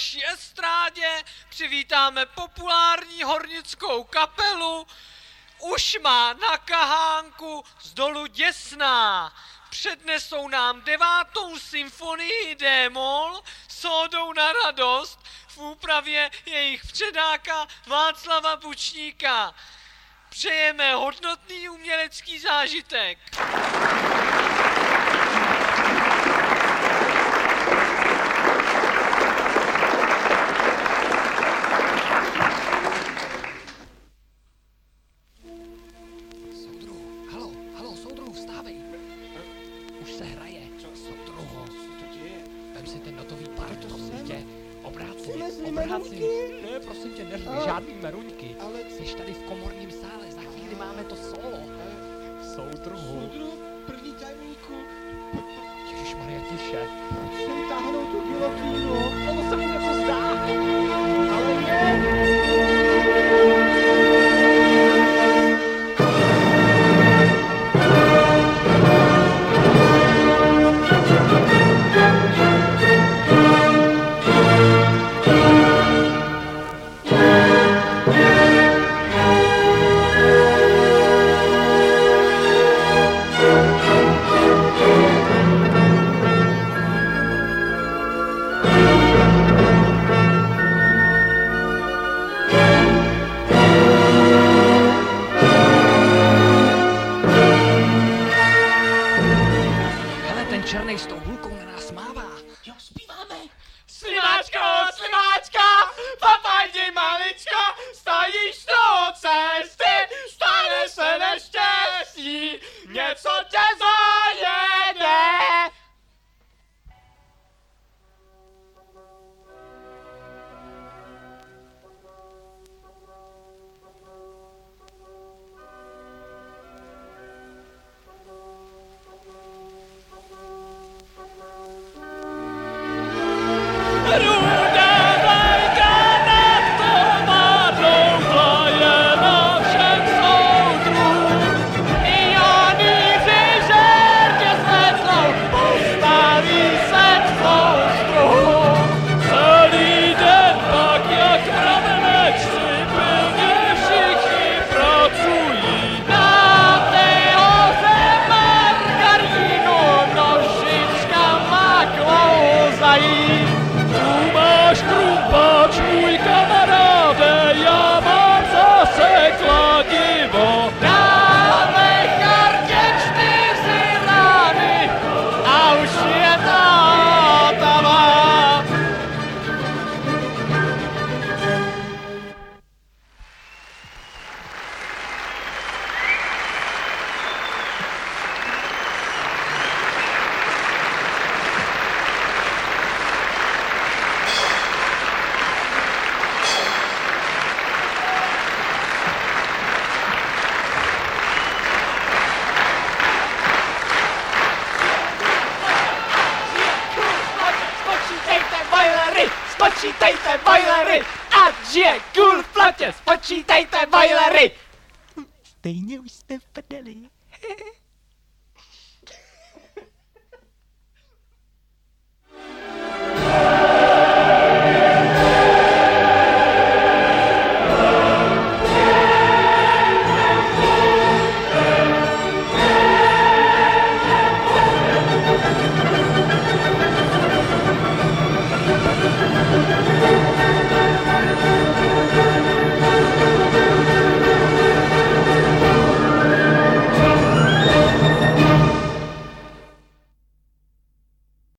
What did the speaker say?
naší estrádě, přivítáme populární hornickou kapelu, už má na kahánku z dolu Děsná. Přednesou nám devátou symfonii D-moll sódou na radost v úpravě jejich předáka Václava Bučníka. Přejeme hodnotný umělecký zážitek. Si ten notový pár, prosím tě. Obráceně, obráceně. Ne, prosím tě, neřvi žádný meruňky. Ale Jsi tady v komorním sále, za chvíli máme to solo. Soudruhu. soudru, první tajemníku, Ježišmarja, tiše. Ten černej s tou hulkou na nás mává. Jo, zpíváme. Slimáčko, slimáčka, papajdi malička, stojíš tu Hallelujah. Spočítejte bojlery, ať je kůl v plotě, spočítejte bojlery. Stejně už jste v prdeli.